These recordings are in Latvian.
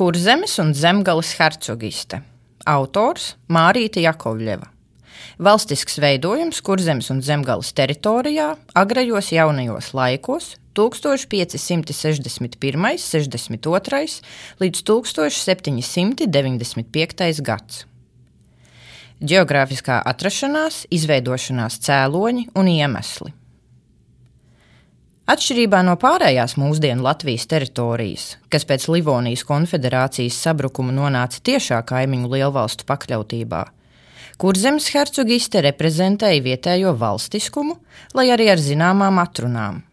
Kurzemes un Zemgales hercogiste. Autors Mārīta Jakovļeva. Valstisks veidojums Kurzemes un Zemgales teritorijā agrajos jaunajos laikos 1561, 62 līdz 1795 gads. Geogrāfiskā atrašanās, izveidošanās cēloņi un iemesli. Atšķirībā no pārējās mūsdienu Latvijas teritorijas, kas pēc Livonijas konfederācijas sabrukuma nonāca tiešā kaimiņu lielvalstu pakļautībā, kur zemes hercogiste reprezentēja vietējo valstiskumu, lai arī ar zināmām atrunām.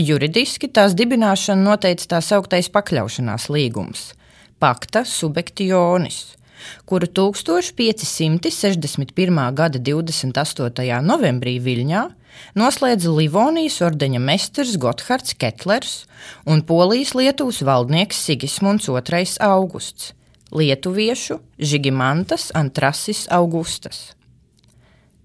Juridiski tās dibināšanu noteica tā sauktais pakļaušanās līgums - Pakta subektionis, kuru 1561. gada 28. novembrī Viļņā noslēdza Livonijas ordeņa meistars Gotthards Ketlers un Polijas-Lietuvas valdnieks Sigismunds II. Augusts, lietuviešu Žigimantas Antrasis Augustas.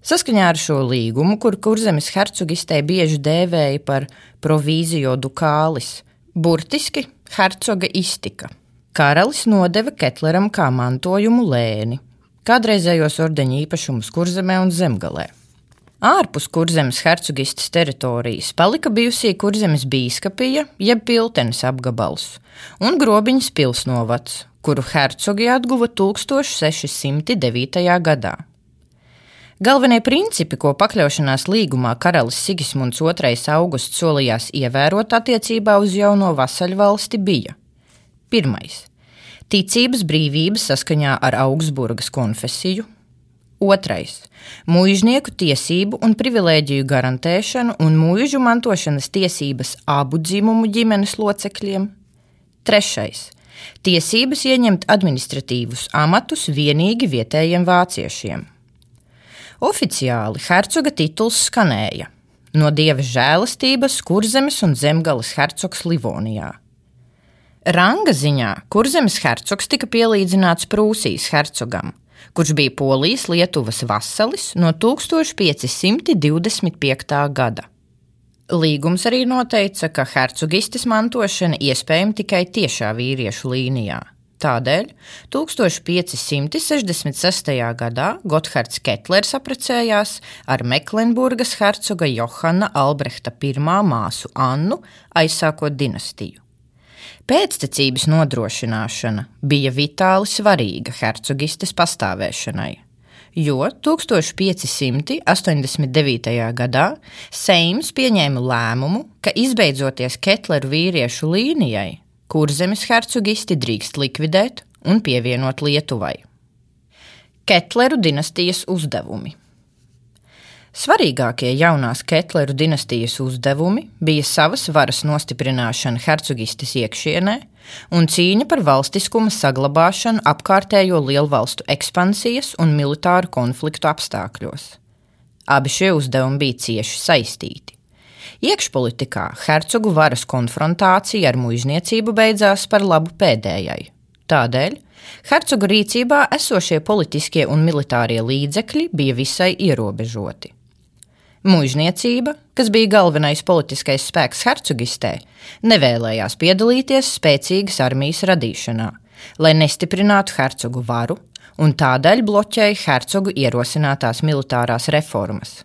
Saskaņā ar šo līgumu, kur kurzemes hercogistē bieži dēvēja par provīzio dukālis, burtiski hercoga iztika. Karalis nodeva Ketleram kā mantojumu lēni, kādreizējos ordeņa īpašumus kurzemē un zemgalē. Ārpus kurzemes hercogistes teritorijas palika bijusī kurzemes bīskapija, jeb piltenes apgabals, un grobiņas pilsnovads, kuru hercogi atguva 1609. gadā. Galvenie principi, ko pakļaušanās līgumā karalis Sigismunds II augusts solījās ievērot attiecībā uz jauno vasaļvalsti, bija: Pirmais - ticības brīvības saskaņā ar Augsburgas konfesiju, otrais - mūžnieku tiesību un privilēģiju garantēšanu un mūžu mantošanas tiesības abu dzimumu ģimenes locekļiem, trešais - tiesības ieņemt administratīvus amatus vienīgi vietējiem vāciešiem. Oficiāli hercoga tituls skanēja. No dieva žēlastības Kurzemes un Zemgales hercogs Livonijā. Ranga ziņā Kurzemes hercogs tika pielīdzināts Prūsijas hercogam, kurš bija Polijas Lietuvas vasalis no 1525. gada. Līgums arī noteica, ka hercogistes mantošana iespējama tikai tiešā vīriešu līnijā. Tādēļ 1566. gadā Gotthards Ketlers apprecējās ar Meklenburgas hercoga Johana Albrehta pirmā māsu Annu, aizsākot dinastiju. Pēctecības nodrošināšana bija vitāli svarīga hercogistes pastāvēšanai, jo 1589. gadā Seims pieņēma lēmumu, ka izbeidzoties Ketleru vīriešu līnijai, kurzemes hercogisti drīkst likvidēt un pievienot Lietuvai. Ketleru dinastijas uzdevumi. Svarīgākie jaunās Ketleru dinastijas uzdevumi bija savas varas nostiprināšana hercogistes iekšienē un cīņa par valstiskuma saglabāšanu apkārtējo lielvalstu ekspansijas un militāru konfliktu apstākļos. Abi šie uzdevumi bija cieši saistīti. Iekšpolitikā hercogu varas konfrontācija ar muizniecību beidzās par labu pēdējai. Tādēļ hercogu rīcībā esošie politiskie un militārie līdzekļi bija visai ierobežoti. Mūžniecība, kas bija galvenais politiskais spēks hercogistē, nevēlējās piedalīties spēcīgas armijas radīšanā, lai nestiprinātu hercogu varu, un tādēļ bloķēja hercogu ierosinātās militārās reformas.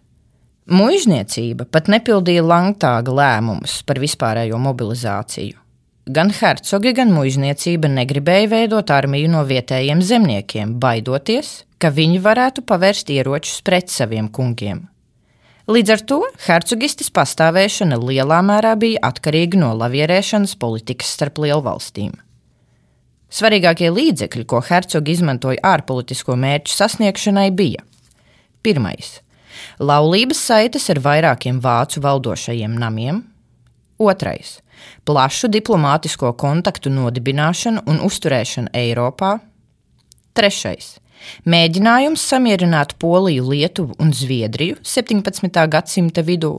Mūžniecība pat nepildīja Langtāga lēmumus par vispārējo mobilizāciju. Gan hercogi, gan mūžniecība negribēja veidot armiju no vietējiem zemniekiem, baidoties, ka viņi varētu pavērst ieročus pret saviem kungiem. Līdz ar to hercogistis pastāvēšana lielā mērā bija atkarīga no lavierēšanas politikas starp lielvalstīm. Svarīgākie līdzekļi, ko hercogi izmantoja ārpolitisko mērķu sasniegšanai, bija: pirmais laulības saites ar vairākiem vācu valdošajiem namiem, otrais - plašu diplomātisko kontaktu nodibināšana un uzturēšana Eiropā, trešais - mēģinājums samierināt Poliju, Lietuvu un Zviedriju 17. gadsimta vidū.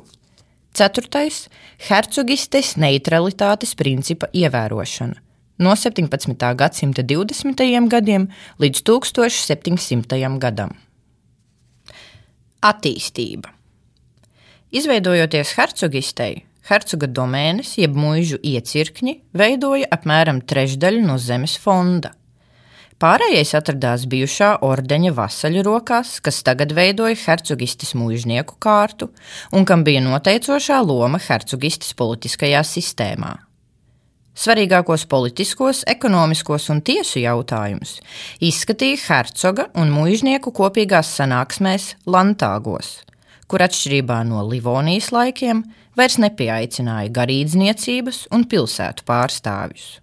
Ceturtais - hercogistes neutralitātes principa ievērošana no 17. gadsimta 20. gadiem līdz 1700. gadam. Attīstība. Izveidojoties hercogistei, hercoga domēnes, jeb mūžu iecirkņi, veidoja apmēram trešdaļu no zemes fonda. Pārējais atradās bijušā ordeņa vasaļu rokās, kas tagad veidoja hercogistes mūžnieku kārtu un kam bija noteicošā loma hercogistes politiskajā sistēmā. Svarīgākos politiskos, ekonomiskos un tiesu jautājumus izskatīja hercoga un mūžnieku kopīgās sanāksmēs Lantāgos, kur atšķirībā no Livonijas laikiem vairs nepieaicināja garīdzniecības un pilsētu pārstāvjus.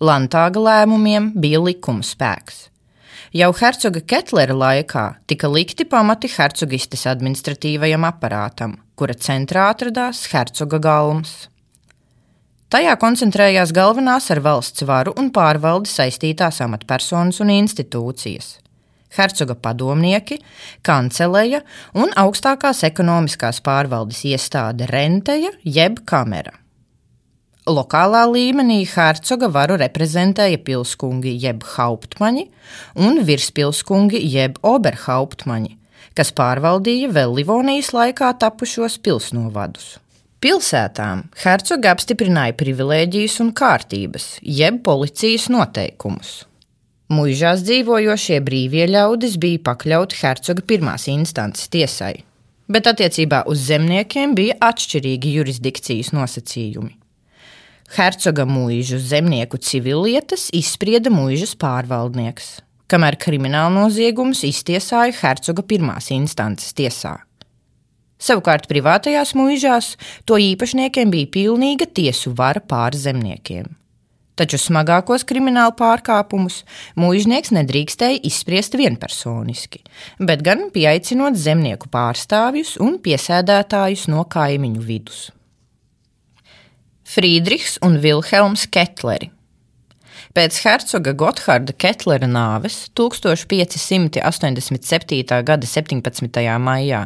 Lantāga lēmumiem bija likuma spēks. Jau hercoga Ketlera laikā tika likti pamati hercogistes administratīvajam aparātam, kura centrā atradās hercoga galms. Tajā koncentrējās galvenās ar valsts varu un pārvaldi saistītās amatpersonas un institūcijas hercoga padomnieki, kanceleja un augstākās ekonomiskās pārvaldes iestāde Renteja jeb Kamera. Lokālā līmenī hercoga varu reprezentēja pilskungi jeb hauptmaņi un virspilskungi jeb oberhauptmaņi, kas pārvaldīja vēl Livonijas laikā tapušos pilsnovadus. Pilsētām hercoga apstiprināja privilēģijas un kārtības, jeb policijas noteikumus. Mūžās dzīvojošie brīvie ļaudis bija pakļauti hercoga pirmās instances tiesai, bet attiecībā uz zemniekiem bija atšķirīgi jurisdikcijas nosacījumi. Hercoga mūžu zemnieku civillietas izsprieda mūžas pārvaldnieks, kamēr krimināla noziegums iztiesāja hercoga pirmās instances tiesā. Savukārt privātajās mūžās to īpašniekiem bija pilnīga tiesu vara pār zemniekiem. Taču smagākos kriminālu pārkāpumus mūžnieks nedrīkstēja izspriest vienpersoniski, bet gan pieaicinot zemnieku pārstāvjus un piesēdētājus no kaimiņu vidus. Friedrichs un Vilhelms Ketleri Pēc hercoga Gotthārda Ketlera nāves 1587. gada 17. maijā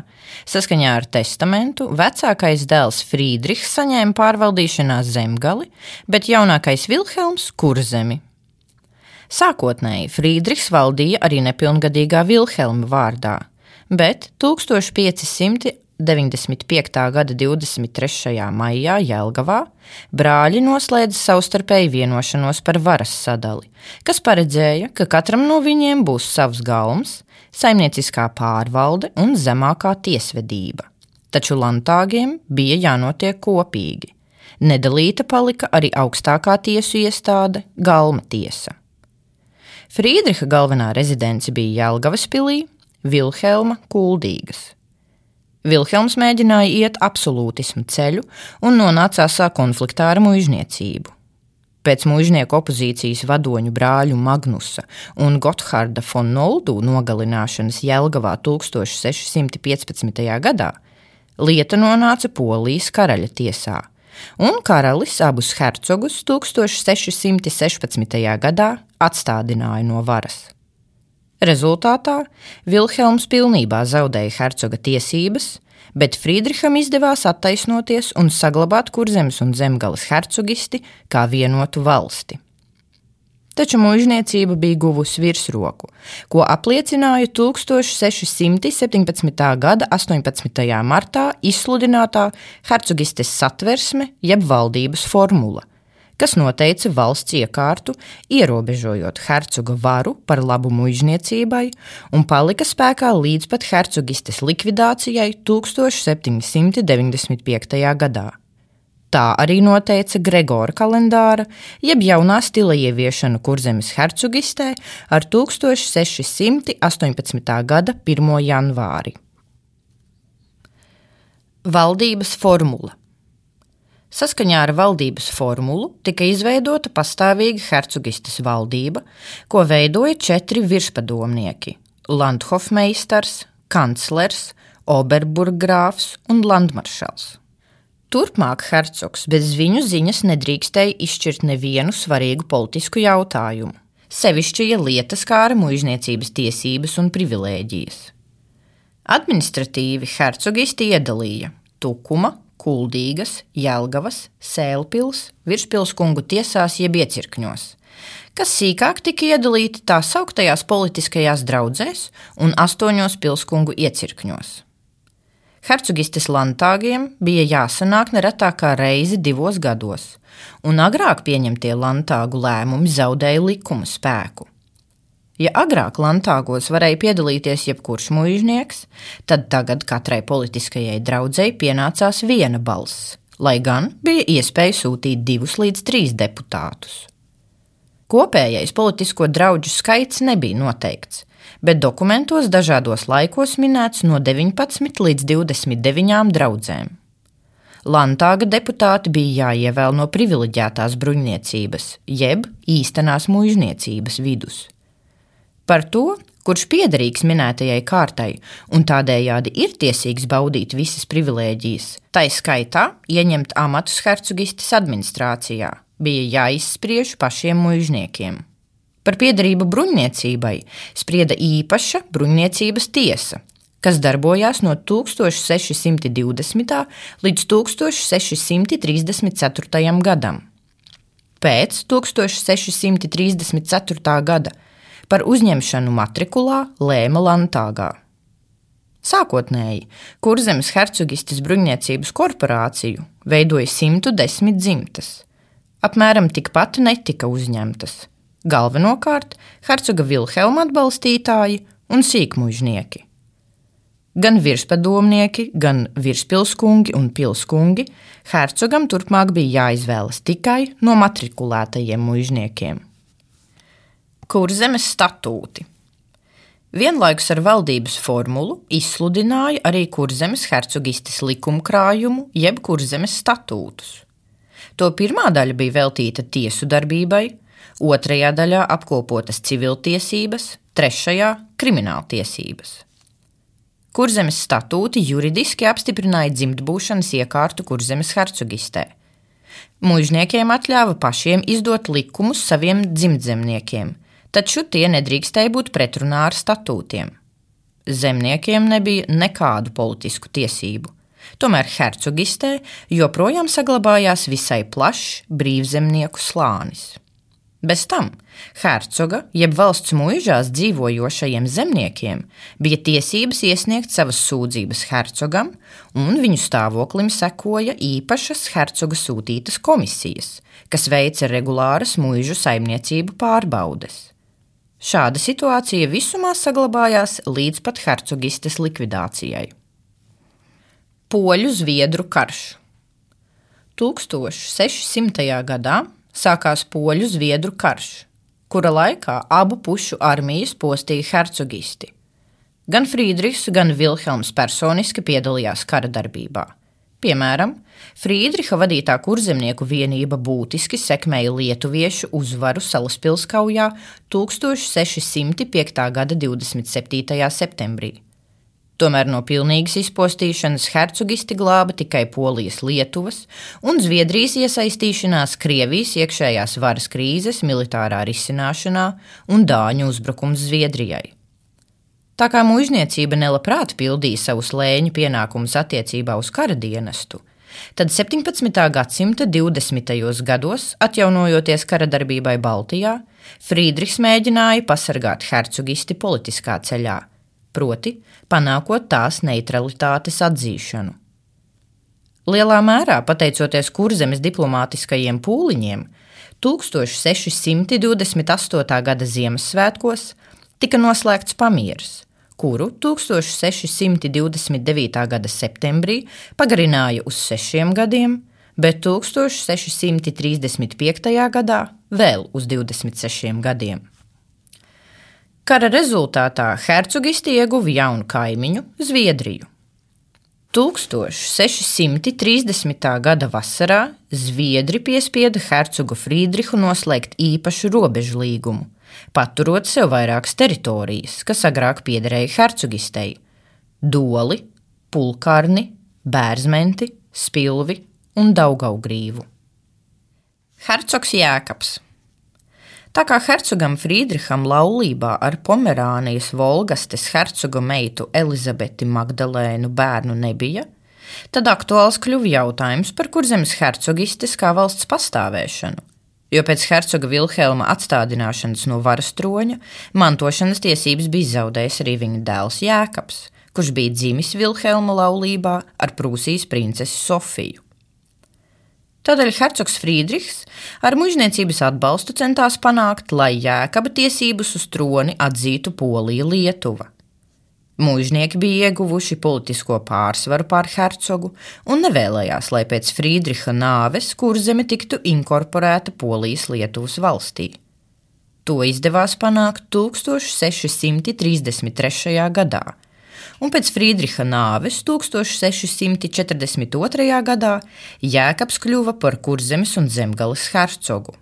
saskaņā ar testamentu vecākais dēls Friedrichs saņēma pārvaldīšanā zemgali, bet jaunākais Vilhelms kurzemi. Sākotnēji Friedrichs valdīja arī nepilngadīgā Vilhelma vārdā, bet 1500. 95. gada 23. maijā Jelgavā brāļi noslēdza savstarpēju vienošanos par varas sadali, kas paredzēja, ka katram no viņiem būs savs galms, saimnieciskā pārvalde un zemākā tiesvedība. Taču lantāgiem bija jānotiek kopīgi. Nedalīta palika arī augstākā tiesu iestāde - Galma tiesa. Friedriha galvenā rezidence bija Jelgavas pilī, Vilhelma Kuldīgas. Vilhelms mēģināja iet absolūtismu ceļu un nonācās konfliktā ar muizniecību. Pēc muiznieku opozīcijas vadoņu brāļu Magnusa un Gotthārda von Noldu nogalināšanas Jelgavā 1615. gadā lieta nonāca Polijas karaļa tiesā, un karalis abus hercogus 1616. gadā atstādināja no varas. Rezultātā Vilhelms pilnībā zaudēja hercoga tiesības, bet Friedriham izdevās attaisnoties un saglabāt kurzemes un zemgales hercogisti kā vienotu valsti. Taču mūžniecība bija guvusi virsroku, ko apliecināja 1617. gada 18. martā izsludinātā hercogistes satversme jeb valdības formula, kas noteica valsts iekārtu, ierobežojot hercoga varu par labu muizniecībai un palika spēkā līdz pat hercogistes likvidācijai 1795. gadā. Tā arī noteica Gregora kalendāra, jeb jaunā stila ieviešanu kurzemes hercogistē ar 1618. gada 1. janvāri. Valdības formula Saskaņā ar valdības formulu tika izveidota pastāvīga hercogistes valdība, ko veidoja četri virspadomnieki - Landhofmeistars, kanclers, Oberburggrāfs un Landmaršals. Turpmāk hercogs bez viņu ziņas nedrīkstēja izšķirt nevienu svarīgu politisku jautājumu, sevišķi, ja lietas kāra muizniecības tiesības un privilēģijas. Administratīvi hercogisti iedalīja Tukuma, Kuldīgas, Jelgavas, Sēlpils, Virspilskungu tiesās jeb iecirkņos, kas sīkāk tika iedalīti tā sauktajās politiskajās draudzēs un astoņos pilskungu iecirkņos. hercogistes landtāgiem bija jāsanāk neretākā reizi divos gados, un agrāk pieņemtie landtāgu lēmumi zaudēja likuma spēku. Ja agrāk landtāgos varēja piedalīties jebkurš muiznieks, tad tagad katrai politiskajai draudzēji pienācās viena balss, lai gan bija iespēja sūtīt divus līdz trīs deputātus. Kopējais politisko draugu skaits nebija noteikts, bet dokumentos dažādos laikos minēts no 19 līdz 29 draudzēm. Landtāga deputāti bija jāievēl no privileģētās bruņniecības, jeb īstenās muizniecības vidus. Par to, kurš piederīgs minētajai kārtai un tādējādi ir tiesīgs baudīt visas privilēģijas, tai skaitā ieņemt amatus hercogistes administrācijā, bija jāizspriež pašiem muizniekiem. Par piederību bruņniecībai sprieda īpaša bruņniecības tiesa, kas darbojās no 1620. līdz 1634. gadam. Pēc 1634. gada par uzņemšanu matrikulā lēma Lantāgā. Sākotnēji Kurzemes hercogistes bruņniecības korporāciju veidoja 110 dzimtas. Apmēram tikpat netika uzņemtas galvenokārt hercoga Vilhelma atbalstītāji un sīkmužnieki. Gan virspadomnieki, gan virspilskungi un pilskungi hercogam turpmāk bija jāizvēlas tikai no matrikulētajiem mužniekiem. Kurzemes statūti Vienlaikus ar valdības formulu izsludināja arī kurzemes hercogistes likumkrājumu, jeb kurzemes statūtus. To pirmā daļa bija veltīta tiesu darbībai, otrajā daļā apkopotas civiltiesības, trešajā - krimināltiesības. Kurzemes statūti juridiski apstiprināja dzimtbūšanas iekārtu Kurzemes hercogistē. Mūžniekiem atļāva pašiem izdot likumus saviem dzimtzemniekiem, taču tie nedrīkstēja būt pretrunā ar statūtiem. Zemniekiem nebija nekādu politisku tiesību. Tomēr hercogistē joprojām saglabājās visai plašs brīvzemnieku slānis. Bez tam hercoga, jeb valsts mūžās dzīvojošajiem zemniekiem, bija tiesības iesniegt savas sūdzības hercogam, un viņu stāvoklim sekoja īpašas hercoga sūtītas komisijas, kas veica regulāras mūžu saimniecību pārbaudes. Šāda situācija visumā saglabājās līdz pat hercogistes likvidācijai. Poļu Zviedru karš 1600. gadā sākās Poļu Zviedru karš, kura laikā abu pušu armijas postīja hercogisti. Gan Friedrichs, gan Vilhelms personiski piedalījās kara darbībā. Piemēram, Friedricha vadītā kurzemnieku vienība būtiski sekmēja lietuviešu uzvaru Salaspilskaujā 1605. gada 27. septembrī. Tomēr no pilnīgas izpostīšanas hercogisti glāba tikai Polijas, Lietuvas un Zviedrijas iesaistīšanās Krievijas iekšējās varas krīzes militārā risināšanā un Dāņu uzbrukums Zviedrijai. Tā kā muizniecība nelabprāt pildīja savus lēņu pienākumus attiecībā uz kara dienestu, tad 17. gadsimta 20. gados, atjaunojoties kara darbībai Baltijā, Friedrichs mēģināja pasargāt hercogisti politiskā ceļā, proti, panākot tās neutralitātes atzīšanu. Lielā mērā pateicoties kurzemes diplomātiskajiem pūliņiem, 1628. gada Ziemassvētkos tika noslēgts pamieris, kuru 1629. gada septembrī pagarināja uz sešiem gadiem, bet 1635. gadā vēl uz 26 gadiem. Kara rezultātā hercogisti ieguva jaunu kaimiņu, Zviedriju. 1630. gada vasarā Zviedri piespieda hercogu Friedrihu noslēgt īpašu robežu līgumu, paturot sev vairākas teritorijas, kas agrāk piederēja hercogistei - Doli, Pulkarni, Bērzmenti, Spilvi un Daugaugrīvu. Hercogs Jēkabs Tā kā hercogam Friedriham laulībā ar Pomerānijas Volgastes hercoga meitu Elizabeti Magdalēnu bērnu nebija, tad aktuāls kļuva jautājums par kurzemes hercogistes kā valsts pastāvēšanu. Jo pēc hercoga Vilhelma atstādināšanas no varas troņa mantošanas tiesības bija zaudējis arī viņa dēls Jēkabs, kurš bija dzimis Vilhelma laulībā ar Prūsijas princesi Sofiju. Tādēļ hercogs Friedrichs ar mužniecības atbalstu centās panākt, lai jēkaba tiesības uz troni atzītu Polija Lietuva. Mūžnieki bija ieguvuši politisko pārsvaru pār hercogu un nevēlējās, lai pēc Friedriha nāves kurzeme tiktu inkorporēta Polijas-Lietuvas valstī. To izdevās panākt 1633. gadā, un pēc Friedriha nāves 1642. gadā Jēkabs kļuva par kurzemes un zemgales hercogu.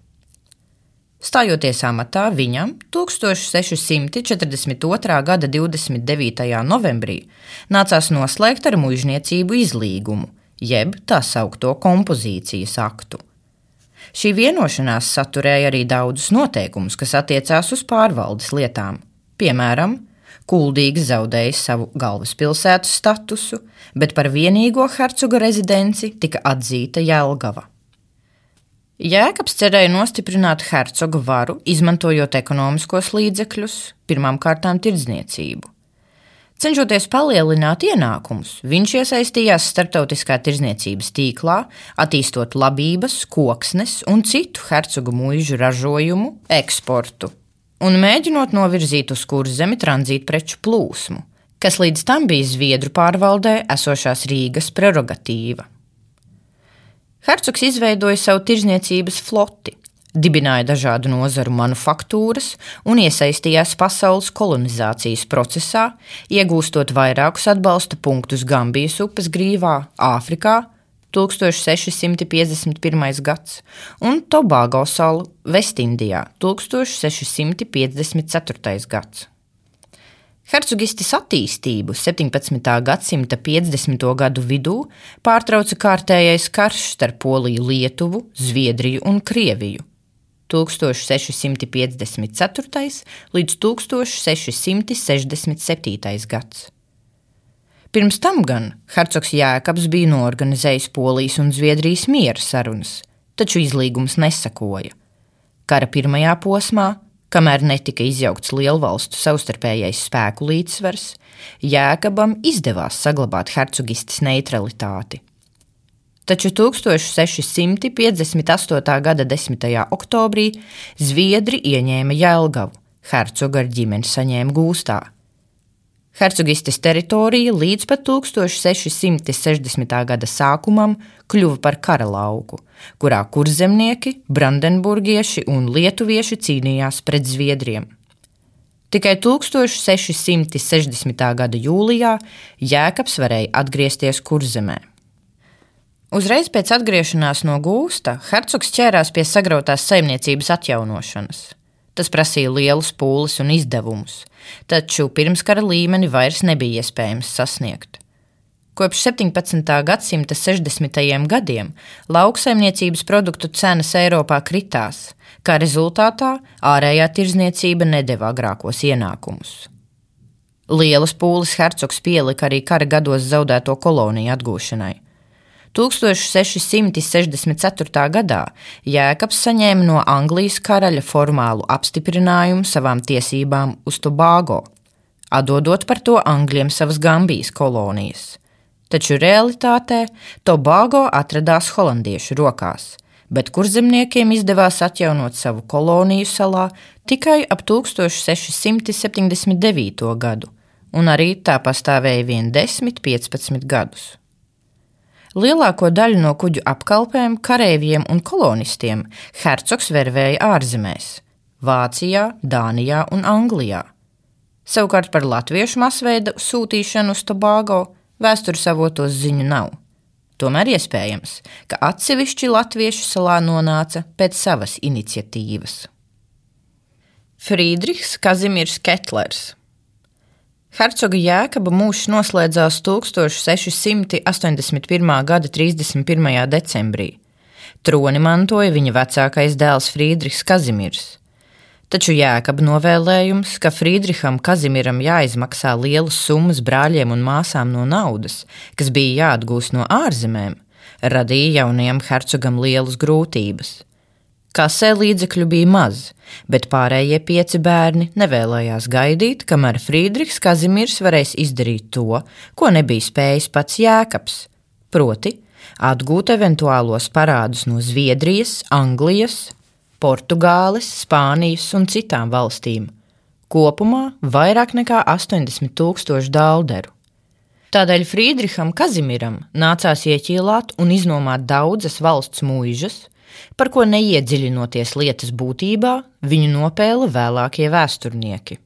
Stājoties amatā, viņam 1642. gada 29. novembrī nācās noslēgt ar mužniecību izlīgumu, jeb tā saucamo kompozīcijas aktu. Šī vienošanās saturēja arī daudzus noteikumus, kas attiecās uz pārvaldes lietām. Piemēram, Kuldīgs zaudēja savu galvaspilsētas statusu, bet par vienīgo hercoga rezidenci tika atzīta Jēlgava. Jēkabs cerēja nostiprināt hercoga varu, izmantojot ekonomiskos līdzekļus, pirmkārt, tirdzniecību. Cenšoties palielināt ienākumus, viņš iesaistījās starptautiskā tirdzniecības tīklā, attīstot labības, koksnes un citu hercoga mūžu ražojumu eksportu, un mēģinot novirzīt uz kurzemi tranzītu preču plūsmu, kas līdz tam bija Zviedru pārvaldē esošās Rīgas prerogatīva. Hercogs izveidoja savu tirzniecības floti, dibināja dažādu nozaru manufaktūras un iesaistījās pasaules kolonizācijas procesā, iegūstot vairākus atbalsta punktus Gambijas upes grīvā, Āfrikā 1651. gads un Tobago salu Vestindijā 1654. gads. Hercogistes attīstību 17. gadsimta 50. gadu vidū pārtrauca kārtējais karš starp Poliju, Lietuvu, Zviedriju un Krieviju 1654. līdz 1667. gads. Pirms tam gan Hercogs Jēkabs bija norganizējis Polijas un Zviedrijas miera sarunas, taču izlīgums nesakoja. Kara pirmajā posmā Kamēr netika izjaukts lielvalstu savstarpējais spēku līdzsvars, Jēkabam izdevās saglabāt hercogistes neutralitāti. Taču 1658. gada 10. oktobrī Zviedri ieņēma Jēlgavu, hercoga ar ģimeni saņēma gūstā. Hercogistes teritorija līdz pat 1660. gada sākumam kļuva par kara lauku, kurā kurzemnieki, brandenburgieši un lietuvieši cīnījās pret zviedriem. Tikai 1660. gada jūlijā Jēkabs varēja atgriezties kurzemē. Uzreiz pēc atgriešanās no gūsta hercogs ķērās pie sagrautās saimniecības atjaunošanas. Tas prasīja lielus pūles un izdevumus, taču pirmskara līmeni vairs nebija iespējams sasniegt. Kopš 17. gadsimta 60. gadiem lauksaimniecības produktu cenas Eiropā kritās, kā rezultātā ārējā tirzniecība nedeva agrākos ienākumus. Lielas pūles hercogs pielika arī kara gados zaudēto koloniju atgūšanai. 1664. gadā Jēkabs saņēma no Anglijas karaļa formālu apstiprinājumu savām tiesībām uz Tobago, atdodot par to Angļiem savas Gambijas kolonijas. Taču realitātē Tobago atradās holandiešu rokās, bet kurzemniekiem izdevās atjaunot savu koloniju salā tikai ap 1679. gadu, un arī tā pastāvēja vien 10-15 gadus. Lielāko daļu no kuģu apkalpēm, kareiviem un kolonistiem hercogs vervēja ārzemēs - Vācijā, Dānijā un Anglijā. Savukārt par latviešu masveida sūtīšanu uz Tobago vēstures avotos ziņu nav. Tomēr iespējams, ka atsevišķi latviešu salā nonāca pēc savas iniciatīvas. Friedrichs Kazimirs Ketlers Hercoga Jēkaba mūžs noslēdzās 1681. gada 31. decembrī. Troni mantoja viņa vecākais dēls Friedrichs Kazimirs. Taču Jēkaba novēlējums, ka Friedriham Kazimiram jāizmaksā lielas summas brāļiem un māsām no naudas, kas bija jāatgūst no ārzemēm, radīja jaunajam hercogam lielas grūtības. Kasē līdzekļu bija maz, bet pārējie pieci bērni nevēlējās gaidīt, kamēr Friedrichs Kazimirs varēs izdarīt to, ko nebija spējis pats Jēkabs, proti, atgūt eventuālos parādus no Zviedrijas, Anglijas, Portugāles, Spānijas un citām valstīm. Kopumā vairāk nekā 80 tūkstoši dālderu. Tādēļ Friedriham Kazimiram nācās ieķīlāt un iznomāt daudzas valsts mūžas, par ko neiedziļinoties lietas būtībā, viņu nopēla vēlākie vēsturnieki.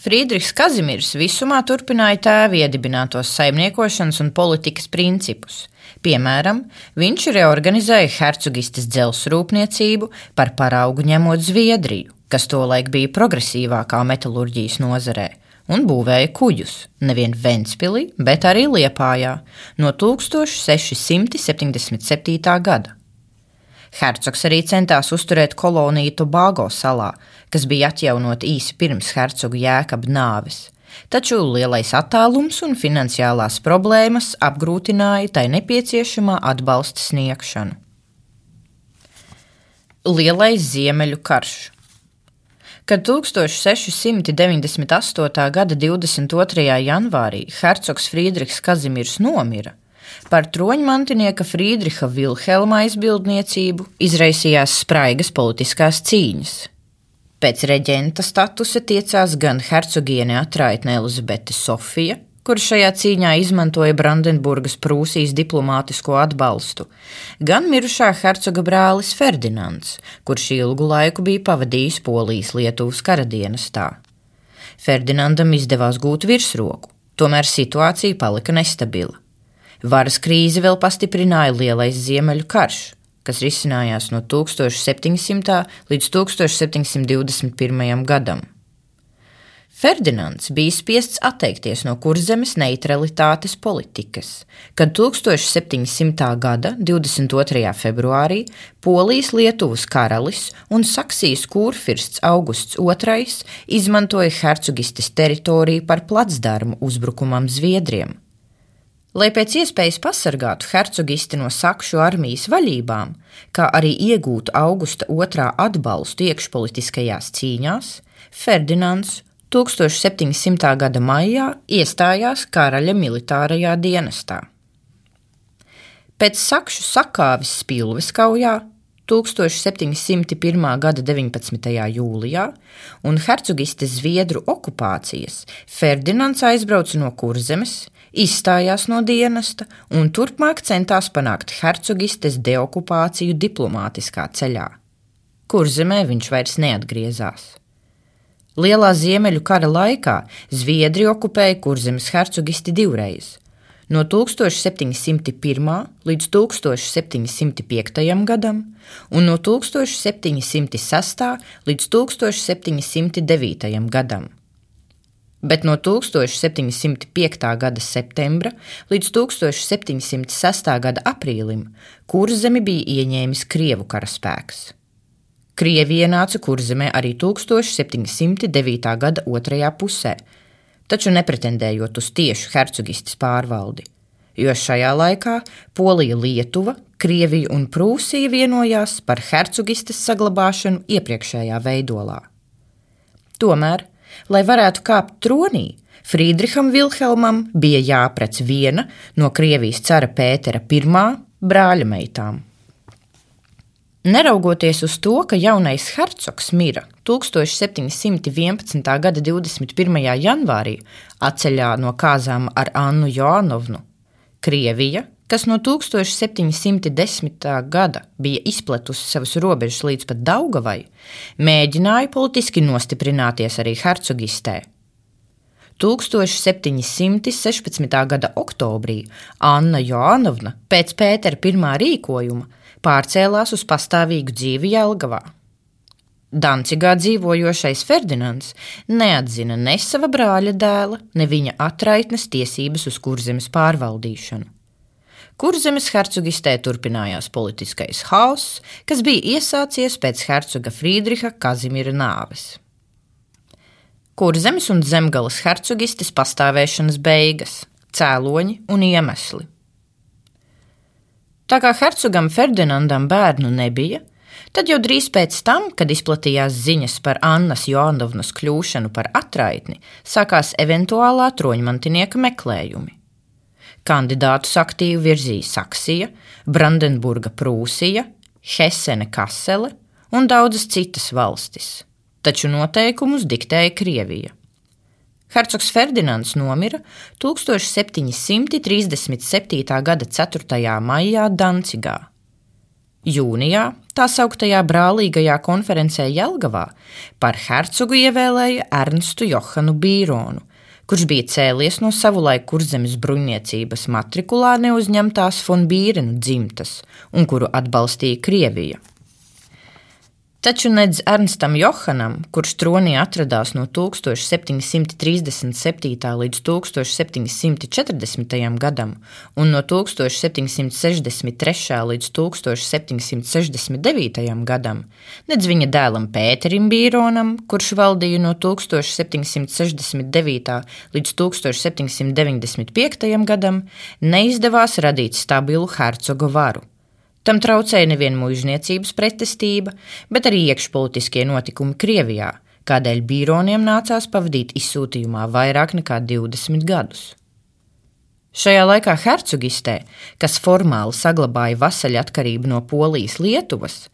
Friedrichs Kazimirs visumā turpināja tēva iedibinātos saimniekošanas un politikas principus. Piemēram, viņš reorganizēja hercogistes dzelzceļa rūpniecību par paraugu ņemot Zviedriju, kas tolaik bija progresīvākā metālurģijas nozarē, un būvēja kuģus nevien Ventspilī, bet arī Liepājā no 1677. gada. Hercogs arī centās uzturēt koloniju Tobago salā, kas bija atjaunota īsi pirms hercoga jēkaba nāves. Taču lielais attālums un finansiālās problēmas apgrūtināja tai nepieciešamā atbalsta sniegšanu. Lielais Ziemeļu karš Kad 1698. gada 22. janvārī hercogs Friedrichs Kazimirs nomira, Par troņmantinieka Friedriha Vilhelma aizbildniecību izraisījās spraigas politiskās cīņas. Pēc reģenta statusa tiecās gan hercogiene atraitne Elizabete Sofija, kur šajā cīņā izmantoja Brandenburgas Prūsijas diplomātisko atbalstu, gan mirušā hercoga brālis Ferdinands, kurš ilgu laiku bija pavadījis Polijas Lietuvas karadienestā. Ferdinandam izdevās gūt virsroku, tomēr situācija palika nestabila. Varas krīzi vēl pastiprināja Lielais Ziemeļu karš, kas risinājās no 1700. līdz 1721. gadam. Ferdinands bija spiests atteikties no kurzemes neutralitātes politikas, kad 1700. gada 22. februārī Polijas Lietuvas karalis un Saksijas kurfirsts Augusts II izmantoja hercogistes teritoriju par placdarmu uzbrukumam Zviedriem. Lai pēc iespējas pasargātu hercogisti no sakšu armijas vaļībām, kā arī iegūtu Augusta otrā atbalstu iekšpolitiskajās cīņās, Ferdinands 1700. gada maijā iestājās karaļa militārajā dienestā. Pēc sakšu sakāves spilves kaujā 1701. gada 19. jūlijā un hercogistes Zviedru okupācijas Ferdinands aizbrauca no Kurzemes, izstājās no dienesta un turpmāk centās panākt hercogistes deokupāciju diplomātiskā ceļā. Kurzemē viņš vairs neatgriezās. Lielā Ziemeļu kara laikā Zviedri okupēja Kurzemes hercogisti divreiz. No 1701. līdz 1705. gadam un no 1706. līdz 1709. gadam bet no 1705. gada septembra līdz 1706. gada aprīlim kurzemi bija ieņēmis Krievu karaspēks. Krievija ienāca kurzemē arī 1709. gada otrajā pusē, taču nepretendējot uz tiešu hercogistes pārvaldi, jo šajā laikā Polija, Lietuva, Krievija un Prūsija vienojās par hercogistes saglabāšanu iepriekšējā veidolā. Tomēr Lai varētu kāpt tronī, Friedriham Vilhelmam bija jāprec viena no Krievijas cara Pētera I brāļa meitām. Neraugoties uz to, ka jaunais hercogs mira 1711. gada 21. janvārī atceļā no kāzām ar Annu Joanovnu, Krievija kas no 1710. gada bija izplatusi savas robežas līdz pat Daugavai, mēģināja politiski nostiprināties arī hercogistē. 1716. gada oktobrī Anna Joanovna pēc Pētera pirmā rīkojuma pārcēlās uz pastāvīgu dzīvi Jelgavā. Dancigā dzīvojošais Ferdinands neatzina ne sava brāļa dēla, ne viņa atraitnes tiesības uz kurzemes pārvaldīšanu. Kurzemes hercogistē turpinājās politiskais haoss, kas bija iesācies pēc hercoga Friedriha Kazimira nāves. Kurzemes un zemgales hercogistes pastāvēšanas beigas, cēloņi un iemesli. Tā kā hercogam Ferdinandam bērnu nebija, Tad jau drīz pēc tam, kad izplatījās ziņas par Annas Joanovnas kļūšanu par atraitni, sākās eventuālā troņmantinieka meklējumi. Kandidātus aktīvi virzīja Saksija, Brandenburga Prūsija, Hesene Kasele un daudzas citas valstis, taču noteikumus diktēja Krievija. Hercogs Ferdinands nomira 1737. gada 4. maijā Dancigā. Jūnijā tā sauktajā brālīgajā konferencē Jelgavā par hercogu ievēlēja Ernstu Johanu Bīronu, kurš bija cēlies no savulaik kurzemes bruņniecības matrikulā neuzņemtās von Bīrenu dzimtas un kuru atbalstīja Krievija. Taču nedz Ernstam Johanam, kurš tronī atradās no 1737. līdz 1740. gadam un no 1763. līdz 1769. gadam, nedz viņa dēlam Pēterim Bīronam, kurš valdīja no 1769. līdz 1795. gadam, neizdevās radīt stabilu hercoga varu. Tam traucēja nevien muizniecības pretestība, bet arī iekšpolitiskie notikumi Krievijā, kādēļ bīroniem nācās pavadīt izsūtījumā vairāk nekā 20 gadus. Šajā laikā hercogistē, kas formāli saglabāja vasaļa atkarību no Polijas Lietuvas,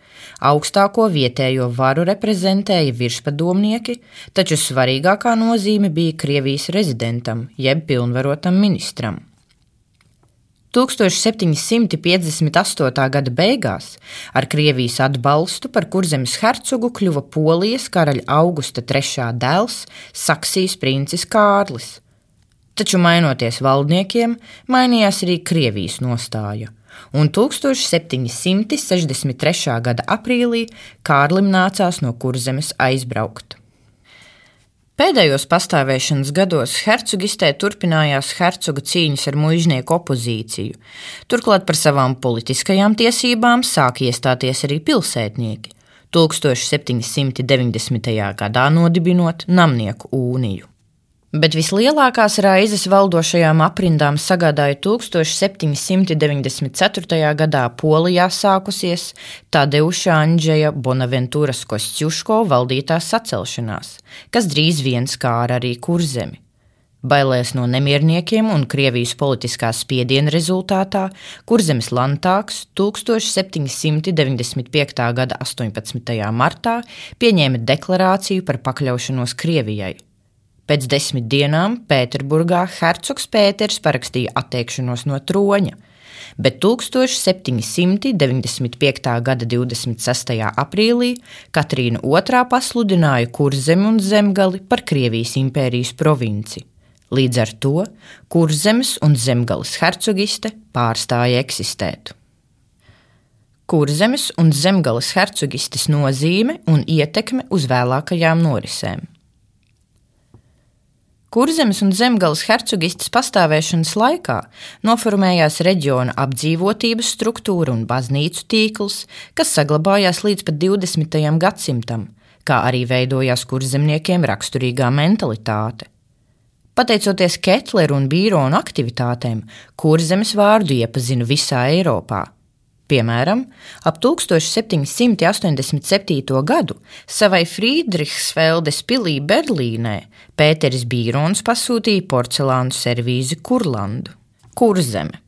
augstāko vietējo varu reprezentēja virspadomnieki, taču svarīgākā nozīme bija Krievijas rezidentam jeb pilnvarotam ministram. 1758. gada beigās ar Krievijas atbalstu par kurzemes hercogu kļuva Polijas karaļa Augusta III dēls, Saksijas princis Kārlis. Taču mainoties valdniekiem, mainījās arī Krievijas nostāja, un 1763. gada aprīlī Kārlim nācās no kurzemes aizbraukt. Pēdējos pastāvēšanas gados hercogistē turpinājās hercoga cīņas ar muiznieku opozīciju. Turklāt par savām politiskajām tiesībām sāk iestāties arī pilsētnieki. 1790. gadā nodibinot Namniekuūniju. Bet vislielākās raizes valdošajām aprindām sagādāja 1794. gadā Polijā sākusies Tadeuša Andžeja Bonaventūras Kostjuško valdītā sacelšanās, kas drīz vien skāra arī kurzemi. Bailēs no nemierniekiem un Krievijas politiskā spiediena rezultātā Kurzemes Lantāks 1795. gada 18. martā pieņēma deklarāciju par pakļaušanos Krievijai Pēc desmit dienām Pēterburgā hercogs Pēters parakstīja atteikšanos no troņa, bet 1795. gada 26. aprīlī Katrīna II pasludināja Kurzemi un Zemgali par Krievijas impērijas provinci. Līdz ar to Kurzemes un Zemgales hercogiste pārstāja eksistēt. Kurzemes un Zemgales hercogistes nozīme un ietekme uz vēlākajām norisēm. Kurzemes un Zemgales hercogistes pastāvēšanas laikā noformējās reģiona apdzīvotības struktūra un baznīcu tīkls, kas saglabājās līdz pat 20. gadsimtam, kā arī veidojās kurzemniekiem raksturīgā mentalitāte. Pateicoties Ketleru un Bīronu aktivitātēm, kurzemes vārdu iepazina visā Eiropā. Piemēram, ap 1787. gadu savai Friedrichsfeldes pilī Berlīnē Pēteris Bīrons pasūtīja porcelānu servīzi Kurlandu, Kurzeme,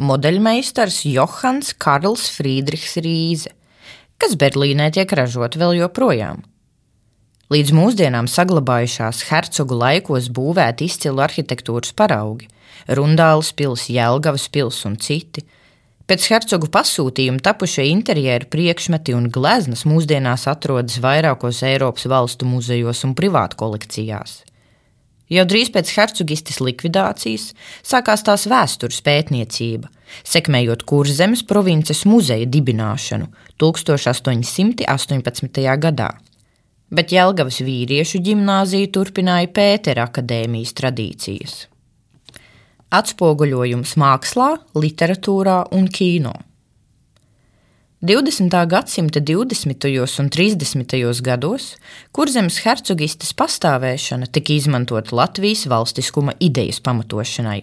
modeļmeistars Johans Karls Friedrichs Rīze, kas Berlīnē tiek ražota vēl joprojām. Līdz mūsdienām saglabājušās hercogu laikos būvēti izcilu arhitektūras paraugi - Rundāles pils, Jelgavas pils un citi – Pēc hercogu pasūtījuma tapušie interjeru priekšmeti un gleznas mūsdienās atrodas vairākos Eiropas valstu muzejos un privātu kolekcijās. Jau drīz pēc hercogistes likvidācijas sākās tās vēstures pētniecība, sekmējot Kurzemes provinces muzeja dibināšanu 1818. gadā. Bet Jelgavas vīriešu ģimnāzija turpināja Pētera akadēmijas tradīcijas atspoguļojums mākslā, literatūrā un kino. 20. gadsimta 20. un 30. gados kurzemes hercogistes pastāvēšana tika izmantota Latvijas valstiskuma idejas pamatošanai.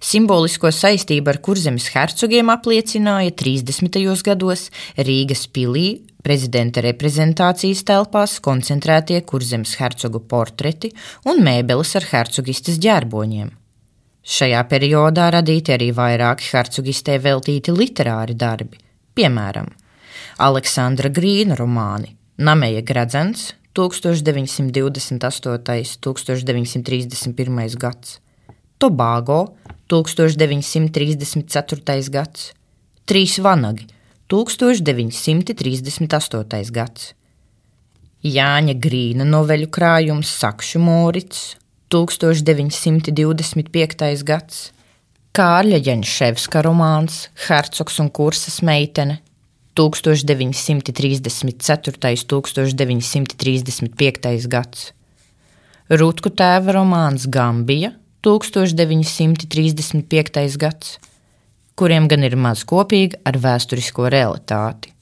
Simbolisko saistību ar kurzemes hercogiem apliecināja 30. gados Rīgas pilī prezidenta reprezentācijas telpās koncentrētie kurzemes hercogu portreti un mēbeles ar hercogistes ģērboņiem. Šajā periodā radīti arī vairāki hercogistē veltīti literāri darbi, piemēram, Aleksandra Grīna romāni Nameja Gradzens 1928. 1931. gads, Tobago 1934. gads, Trīs vanagi 1938. gads, Jāņa Grīna noveļu krājums Sakšu Morits 1925. gads, Kārļa Janševska romāns Hercogs un kursas meitene 1934. 1935. gads, Rutku tēva romāns Gambija 1935. gads, kuriem gan ir maz kopīga ar vēsturisko realitāti.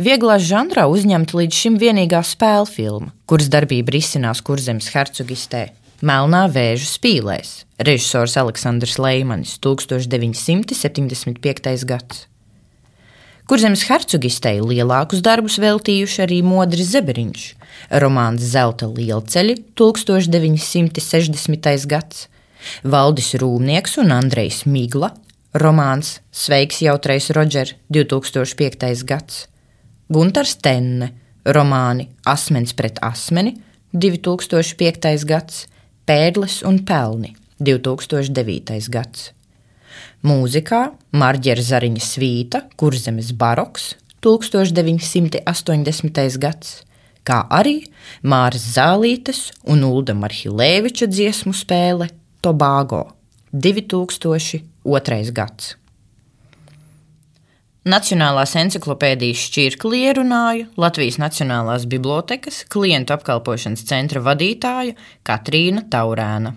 Vieglā žanrā uzņemta līdz šim vienīgā spēļu filma, kuras darbība risinās Kurzemes hercogistē Melnā vēža spīlēs, režisors Aleksandrs Leimanis 1975. gads. Kurzemes hercogistei lielākus darbus veltījuši arī Modris Zeberiņš, romāns Zelta lielceļi 1960. gads, Valdis Rūmnieks un Andrejs Migla, romāns Sveiks jautrais Rodžer 2005. gads, Guntars Tenne, romāni Asmens pret asmeni 2005. gads, Pēdles un pelni 2009. gads. Mūzikā Marģera Zariņa svīta, kurzemes baroks 1980. gads, kā arī Māras Zālītes un Ulda Marhilēviča dziesmu spēle Tobago 2002. gads. Nacionālās encyklopēdijas šķirkli ierunāja Latvijas Nacionālās Bibliotēkas klientu apkalpošanas centra vadītāja Katrīna Taurēna.